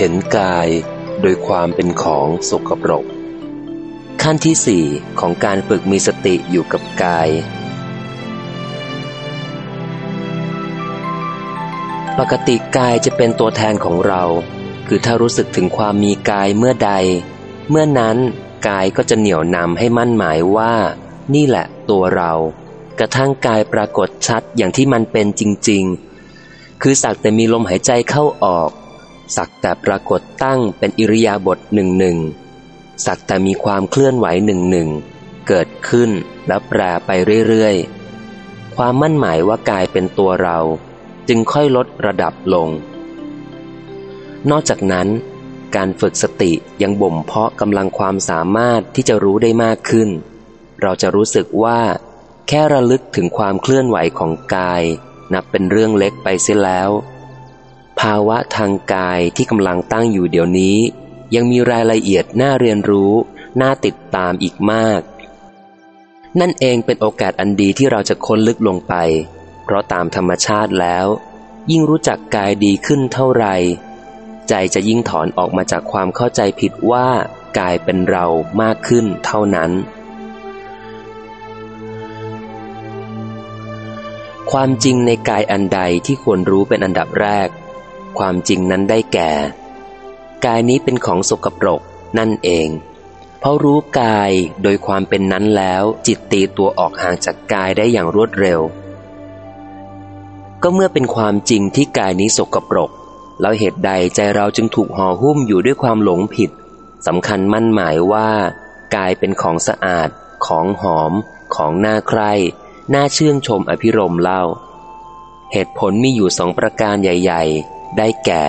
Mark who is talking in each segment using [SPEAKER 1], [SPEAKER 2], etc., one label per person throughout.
[SPEAKER 1] เห็นกายโดยความเป็นของสกปรก ขั้นที่สี่ของการฝึกมีสติอยู่กับกาย ปกติกายจะเป็นตัวแทนของเรา คือถ้ารู้สึกถึงความมีกายเมื่อใด เมื่อนั้นกายก็จะเหนี่ยวนำให้มั่นหมายว่า นี่แหละตัวเรา กระทั่งกายปรากฏชัดอย่างที่มันเป็นจริง ๆ คือสักแต่มีลมหายใจเข้าออก สักแต่ปรากฏตั้งเป็นอิริยาบถหนึ่งหนึ่งสักแต่มีความเคลื่อนไหวหนึ่งหนึ่งเกิดขึ้นแล้วแปรไปเรื่อยๆ ความมั่นหมายว่ากายเป็นตัวเรา จึงค่อยลดระดับลง นอกจากนั้น การฝึกสติยังบ่มเพาะกำลังความสามารถที่จะรู้ได้มากขึ้น เราจะรู้สึกว่า แค่ระลึกถึงความเคลื่อนไหวของกาย นับเป็นเรื่องเล็กไปเสียแล้ว ภาวะทางกายที่กำลังตั้งอยู่เดี๋ยวนี้ ยังมีรายละเอียดน่าเรียนรู้ น่าติดตามอีกมาก นั่นเองเป็นโอกาสอันดีที่เราจะค้นลึกลงไป เพราะตามธรรมชาติแล้ว ยิ่งรู้จักกายดีขึ้นเท่าไหร่ใจจะยิ่งถอนออกมาจากความเข้าใจผิดว่ากายเป็นเรามากขึ้นเท่านั้น ความจริงในกายอันใดที่ควรรู้เป็นอันดับแรก ความจริงนั้นได้แก่ กายนี้เป็นของสกปรกนั่นเอง เพราะรู้กายโดยความเป็นนั้นแล้วจิตตีตัวออกห่างจากกายได้อย่างรวดเร็ว ก็เมื่อเป็นความจริงที่กายนี้สกปรก แล้วเหตุใดใจเราจึงถูกห่อหุ้มอยู่ด้วยความหลงผิดสำคัญมั่นหมายว่า กายเป็นของสะอาด ของหอม ของน่าใคร่น่าเชื่นชมอภิรมเล่า เหตุผลมีอยู่สองประการใหญ่ ได้แก่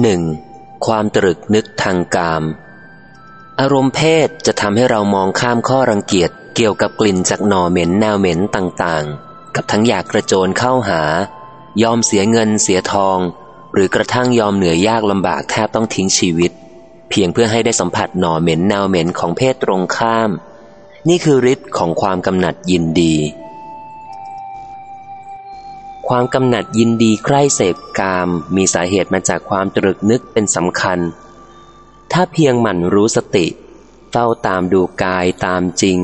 [SPEAKER 1] 1. ความตรึกนึกทางกาม อารมณ์เพศจะทำให้เรามองข้ามข้อรังเกียจเกี่ยวกับกลิ่นจากหน่อเหม็นแนวเหม็นต่างๆ กับทั้งอยากกระโจนเข้าหา ยอมเสียเงินเสียทอง หรือกระทั่งยอมเหนื่อยยากลำบากแทบต้องทิ้งชีวิต เพียงเพื่อให้ได้สัมผัสหน่อเหม็นแนวเหม็นของเพศตรงข้าม นี่คือฤทธิ์ของความกำหนัดยินดี ความกำหนัดยินดีใคร่เสพกาม มีสาเหตุมาจากความตรึกนึกเป็นสำคัญ ถ้าเพียงหมั่นรู้สติ เฝ้าตามดูกายตามจริง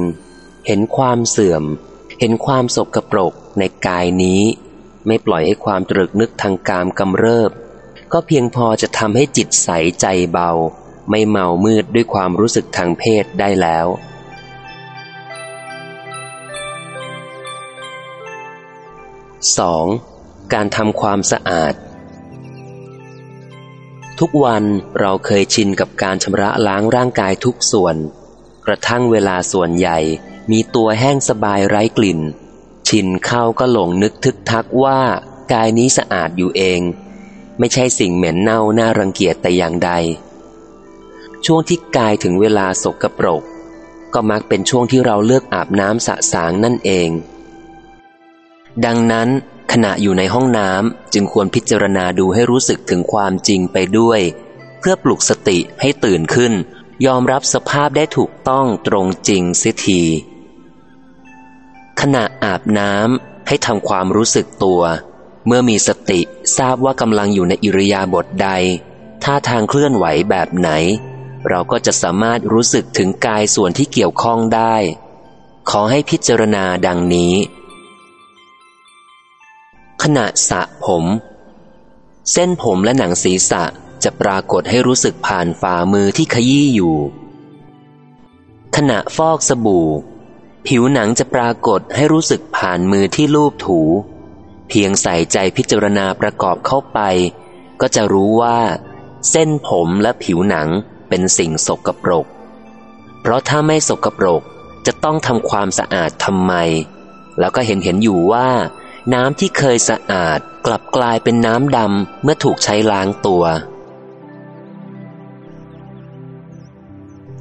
[SPEAKER 1] เห็นความเสื่อม เห็นความสกปรกในกายนี้ ไม่ปล่อยให้ความตรึกนึกทางกามกำเริบ ก็เพียงพอจะทำให้จิตใสใจเบา ไม่เมามืดด้วยความรู้สึกทางเพศได้แล้ว 2. การทำความสะอาด ทุกวันเราเคยชินกับการชำระล้างร่างกายทุกส่วน กระทั่งเวลาส่วนใหญ่ มีตัวแห้งสบายไร้กลิ่น ชินเข้าก็หลงนึกทึกทักว่ากายนี้สะอาดอยู่เอง ไม่ใช่สิ่งเหม็นเน่าน่ารังเกียจแต่อย่างใด ช่วงที่กายถึงเวลาสกรปรก ก็มักเป็นช่วงที่เราเลือกอาบน้ำสะสางนั่นเอง ดังนั้น ขณะอยู่ในห้องน้ำจึงควรพิจารณาดูให้รู้สึกถึงความจริงไปด้วย เพื่อปลุกสติให้ตื่นขึ้น ยอมรับสภาพได้ถูกต้องตรงจริงเสียทีขณะอาบน้ำให้ทำความรู้สึกตัว เมื่อมีสติทราบว่ากำลังอยู่ในอิริยาบถใด ท่าทางเคลื่อนไหวแบบไหน เราก็จะสามารถรู้สึกถึงกายส่วนที่เกี่ยวข้องได้ ขอให้พิจารณาดังนี้ ณะสระผม เส้นผมและหนังศีรษะจะปรากฏให้รู้สึกผ่านฝ่ามือที่ขยี้อยู่ ขณะฟอกสบู่ ผิวหนังจะปรากฏให้รู้สึกผ่านมือที่ลูบถู เพียงใส่ใจพิจารณาประกอบเข้าไป ก็จะรู้ว่า เส้นผมและผิวหนังเป็นสิ่งสกปรก เพราะถ้าไม่สกปรกจะต้องทำความสะอาดทำไม แล้วก็เห็นเห็นอยู่ว่า น้ำที่เคยสะอาดกลับกลายเป็นน้ำดำเมื่อถูกใช้ล้างตัว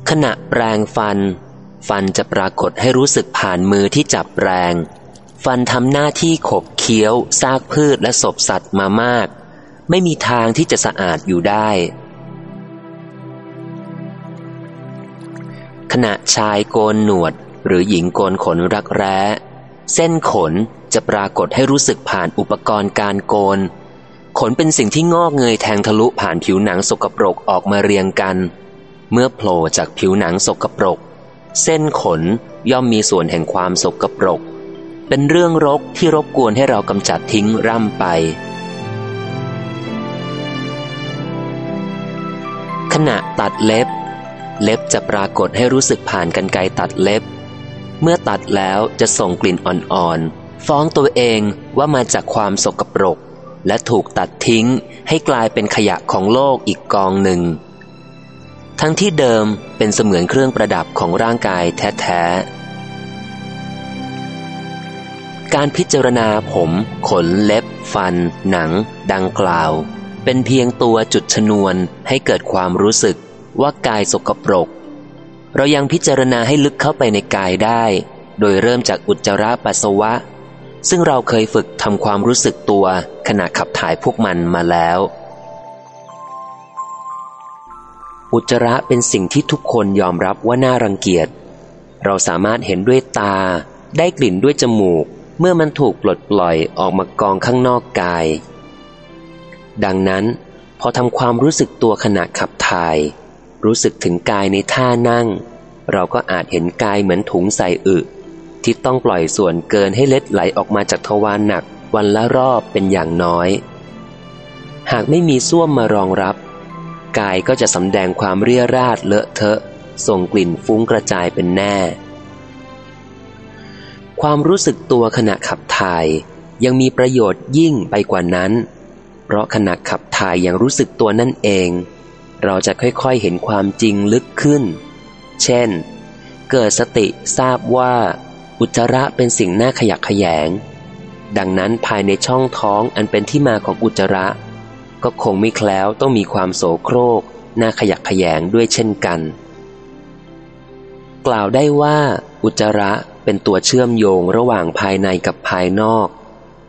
[SPEAKER 1] ขณะแปรงฟัน ฟันจะปรากฏให้รู้สึกผ่านมือที่จับแปรงฟันทำหน้าที่ขบเคี้ยวซากพืชและศพสัตว์มามาก ไม่มีทางที่จะสะอาดอยู่ได้ ขณะชายโกนหนวดหรือหญิงโกนขนรักแร้ เส้นขน จะปรากฏให้รู้สึกผ่านอุปกรณ์การโกน ขนเป็นสิ่งที่งอกเงยแทงทะลุผ่านผิวหนังสกปรกออกมาเรียงกัน เมื่อโผล่จากผิวหนังสกปรก เส้นขนย่อมมีส่วนแห่งความสกปรก เป็นเรื่องรกที่รบกวนให้เรากำจัดทิ้งร่ำไปขณะตัดเล็บ เล็บจะปรากฏให้รู้สึกผ่านกันไกตัดเล็บ เมื่อตัดแล้วจะส่งกลิ่นอ่อนๆ ฟ้องตัวเองว่ามาจากความสกปรก และถูกตัดทิ้งให้กลายเป็นขยะของโลกอีกกองหนึ่ง ทั้งที่เดิมเป็นเสมือนเครื่องประดับของร่างกายแท้ๆ การพิจารณาผม ขนเล็บ ฟัน หนัง ดังกล่าว เป็นเพียงตัวจุดชนวนให้เกิดความรู้สึกว่ากายสกปรก เรายังพิจารณาให้ลึกเข้าไปในกายได้ โดยเริ่มจากอุจจาระปัสสาวะ ซึ่งเราเคยฝึกทำความรู้สึกตัวขณะขับถ่ายพวกมันมาแล้ว อุจจาระเป็นสิ่งที่ทุกคนยอมรับว่าน่ารังเกียจ เราสามารถเห็นด้วยตา ได้กลิ่นด้วยจมูก เมื่อมันถูกปลดปล่อยออกมากองข้างนอกกาย ดังนั้น พอทำความรู้สึกตัวขณะขับถ่าย รู้สึกถึงกายในท่านั่ง เราก็อาจเห็นกายเหมือนถุงใส่อึ ที่ต้องปล่อยส่วนเกินให้เล็ดไหลออกมาจากทวารหนักวันละรอบเป็นอย่างน้อย หากไม่มีส้วมมารองรับ กายก็จะสำแดงความเรียราดเลอะเทอะ ส่งกลิ่นฟุ้งกระจายเป็นแน่ ความรู้สึกตัวขณะขับถ่ายยังมีประโยชน์ยิ่งไปกว่านั้น เพราะขณะขับถ่ายยังรู้สึกตัวนั่นเอง เราจะค่อยๆเห็นความจริงลึกขึ้น เช่น เกิดสติทราบว่า อุจจาระเป็นสิ่งน่าขยักขยง ดังนั้นภายในช่องท้องอันเป็นที่มาของอุจจาระ ก็คงไม่แคล้วต้องมีความโสโครกน่าขยักขยงด้วยเช่นกัน กล่าวได้ว่าอุจจาระเป็นตัวเชื่อมโยงระหว่างภายในกับภายนอก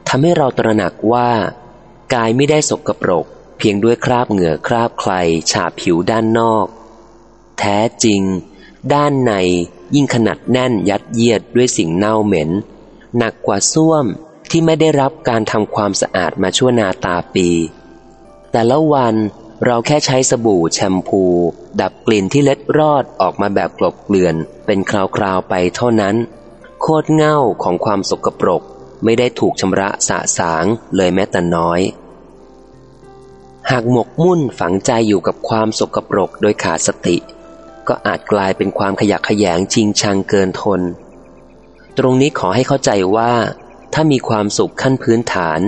[SPEAKER 1] ทำให้เราตระหนักว่า กายไม่ได้สกปรก เพียงด้วยคราบเหงื่อคราบใครฉาบผิวด้านนอก แท้จริง ด้านใน ยิ่งขนาดแน่นยัดเยียดด้วยสิ่งเน่าเหม็น หนักกว่าส้วมที่ไม่ได้รับการทำความสะอาดมาชั่วนาตาปี แต่ละวันเราแค่ใช้สบู่แชมพู ดับกลิ่นที่เล็ดรอดออกมาแบบกลบเกลื่อน เป็นคราวๆไปเท่านั้น โคตรเง่าของความสกปรก ไม่ได้ถูกชำระสะสางเลยแม้แต่น้อย หากหมกมุ่นฝังใจอยู่กับความสกปรกโดยขาดสติ ก็อาจกลายเป็นความขยักขยงจริงชังเกินทน ตรงนี้ขอให้เข้าใจว่า ถ้ามีความสุขขั้นพื้นฐาน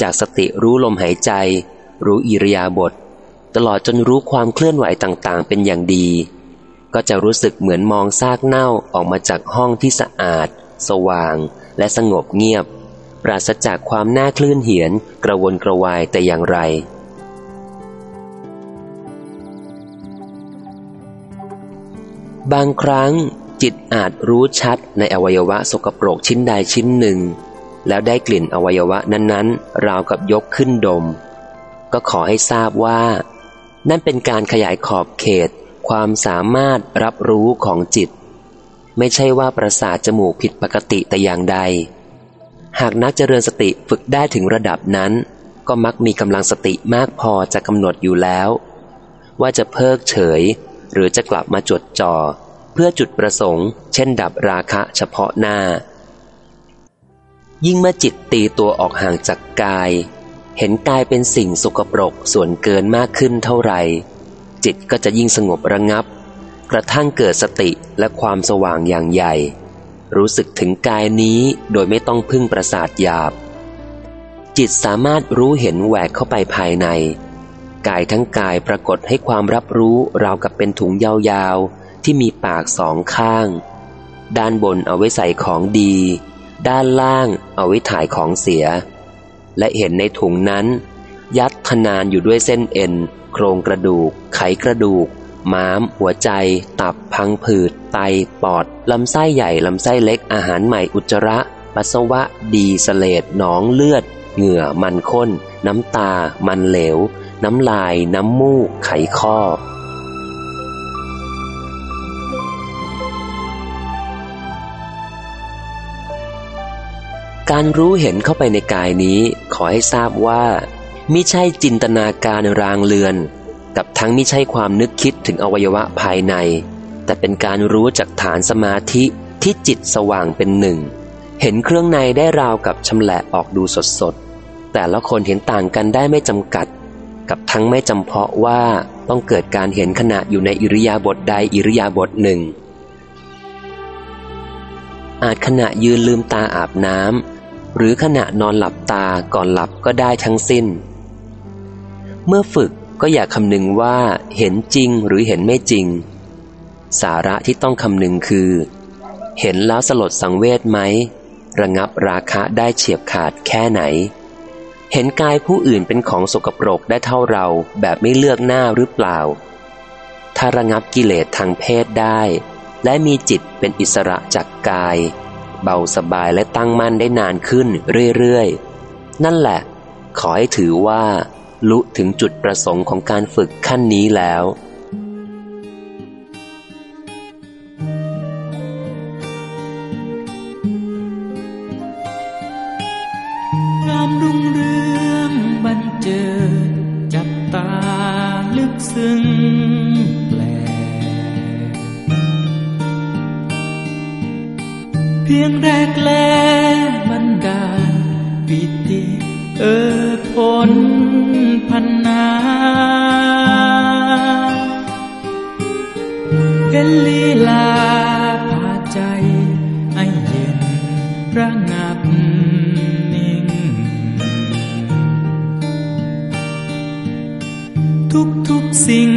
[SPEAKER 1] จากสติรู้ลมหายใจ รู้อิริยาบถตลอดจนรู้ความเคลื่อนไหวต่างๆ เป็นอย่างดี ก็จะรู้สึกเหมือนมองซากเน่าออกมาจากห้องที่สะอาด สว่าง และสงบเงียบ ปราศจากความน่าคลื่นเหียนกระวนกระวายแต่อย่างไร บางครั้งจิตอาจรู้ชัดในอวัยวะสกปรกชิ้นใดชิ้นหนึ่ง แล้วได้กลิ่นอวัยวะนั้นๆ ราวกับยกขึ้นดม ก็ขอให้ทราบว่า นั่นเป็นการขยายขอบเขต ความสามารถรับรู้ของจิต ไม่ใช่ว่าประสาทจมูกผิดปกติแต่อย่างใด หากนักเจริญสติฝึกได้ถึงระดับนั้น ก็มักมีกำลังสติมากพอจะกำหนดอยู่แล้ว ว่าจะเพิกเฉย หรือจะกลับมาจดจ่อ เพื่อจุดประสงค์ เช่นดับราคะเฉพาะหน้า ยิ่งเมื่อจิตตีตัวออกห่างจากกาย เห็นกายเป็นสิ่งสกปรกส่วนเกินมากขึ้นเท่าไหร่ จิตก็จะยิ่งสงบระงับ กระทั่งเกิดสติและความสว่างอย่างใหญ่ รู้สึกถึงกายนี้โดยไม่ต้องพึ่งประสาทหยาบ จิตสามารถรู้เห็นแหวกเข้าไปภายในกายทั้งกายปรากฏให้ความรับรู้ราวกับเป็นถุงยาวๆ ที่มีปากสองข้าง ด้านบนเอาไว้ใส่ของดี ด้านล่างเอาไว้ถ่ายของเสีย และเห็นในถุงนั้น ยัดทนานอยู่ด้วยเส้นเอ็น โครงกระดูก ไขกระดูก ม้าม หัวใจ ตับพังผืด ไต ปอด ลำไส้ใหญ่ ลำไส้เล็ก อาหารใหม่อุจจาระ ปัสสาวะ ดีสเลดหนองเลือด เหงื่อ มันข้น น้ำตา มันเหลว น้ำลาย น้ำมูก ไขข้อ การรู้เห็นเข้าไปในกายนี้ขอให้ทราบว่ามิใช่จินตนาการรางเลือน กับทั้งมิใช่ความนึกคิดถึงอวัยวะภายใน แต่เป็นการรู้จากฐานสมาธิที่จิตสว่างเป็นหนึ่ง เห็นเครื่องในได้ราวกับชำแหละออกดูสดสดแต่ละคนเห็นต่างกันได้ไม่จำกัด กับทั้งไม่จำเพาะว่าต้องเกิดการเห็นขณะอยู่ในอิริยาบถใดอิริยาบถหนึ่งอาจขณะยืนลืมตาอาบน้ำ หรือขณะนอนหลับตาก่อนหลับก็ได้ทั้งสิ้น เมื่อฝึกก็อย่าคำนึงว่าเห็นจริงหรือเห็นไม่จริง สาระที่ต้องคำนึงคือ เห็นแล้วสลดสังเวชไหม ระงับราคะได้เฉียบขาดแค่ไหน เห็นกายผู้อื่นเป็นของสกปรกได้เท่าเราแบบไม่เลือกหน้าหรือเปล่า ถ้าระงับกิเลสทางเพศได้ และมีจิตเป็นอิสระจากกาย เบาสบายและตั้งมั่นได้นานขึ้นเรื่อยๆ นั่นแหละ ขอให้ถือว่า ลุถึงจุดประสงค์ของการฝึกขั้นนี้แล้ว
[SPEAKER 2] ซึ่งแป เพียงแรกแลมันดาปิติ เออผลพันนาเห็นลีลาพาใจให้เย็นระงับนิ่ง ทุกทุกสิ่ง